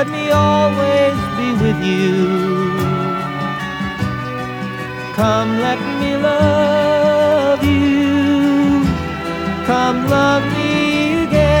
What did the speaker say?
Let me always be with you. Come, let me love you. Come, love me again.